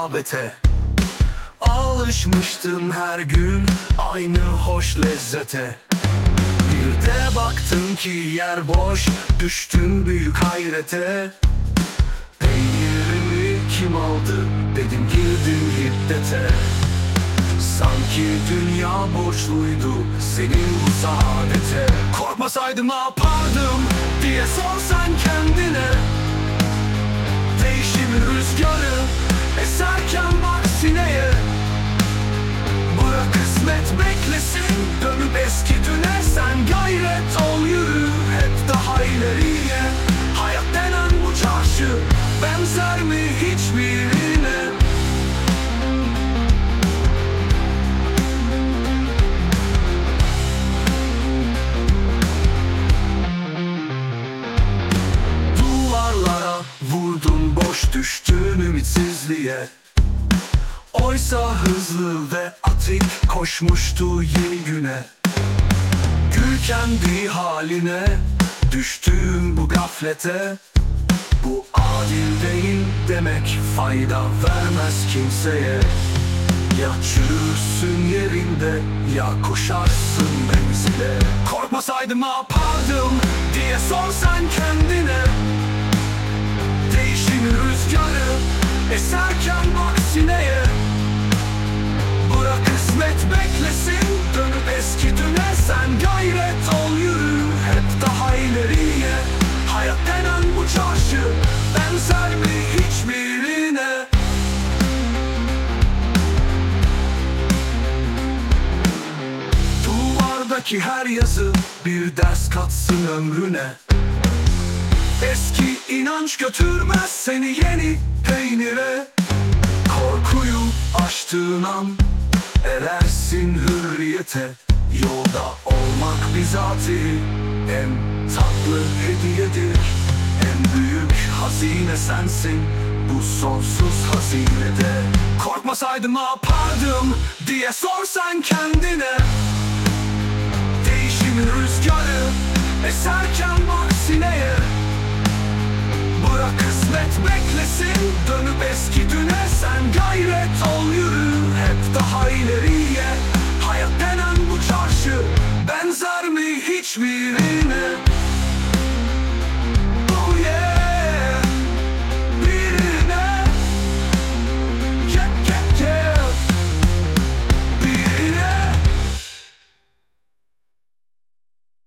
rehavete Alışmıştım her gün aynı hoş lezzete. Bir de baktım ki yer boş düştüm büyük hayrete. Peynirimi kim aldı? Dedim girdim hiddete. Sanki dünya borçluydu senin bu saadete. Korkmasaydım ne yapardım diye sorsan kendine gayret ol yürü hep daha ileriye. Hayat denen bu çarşı benzer mi hiçbirine? Duvarlara vurdum boş düştün ümitsizliğe. Oysa hızlı ve atik koşmuştu yeni güne Gül kendi haline düştüğüm bu gaflete Bu adil değil demek fayda vermez kimseye. Ya çürürsün yerinde ya koşarsın menzile Korkmasaydım ne yapardım diye sorsan kendine. Değişim rüzgarı eserken bak ileriye Hayat denen bu çarşı benzer mi hiçbirine? Duvardaki her yazı bir ders katsın ömrüne. Eski inanç götürmez seni yeni peynire. Korkuyu aştığın an erersin hürriyete. Yolda olmak bizatihi en tatlı hediyedir. En büyük hazine sensin. Bu sonsuz hazinede Korkmasaydım ne yapardım diye sorsan kendine. Değişimin rüzgarı eserken bak sineye. Bırak kısmet beklesin dönüp eski düne sen gayret ol yürü Hep daha ileriye. Hayat denen bu çarşı benzer mi hiçbiri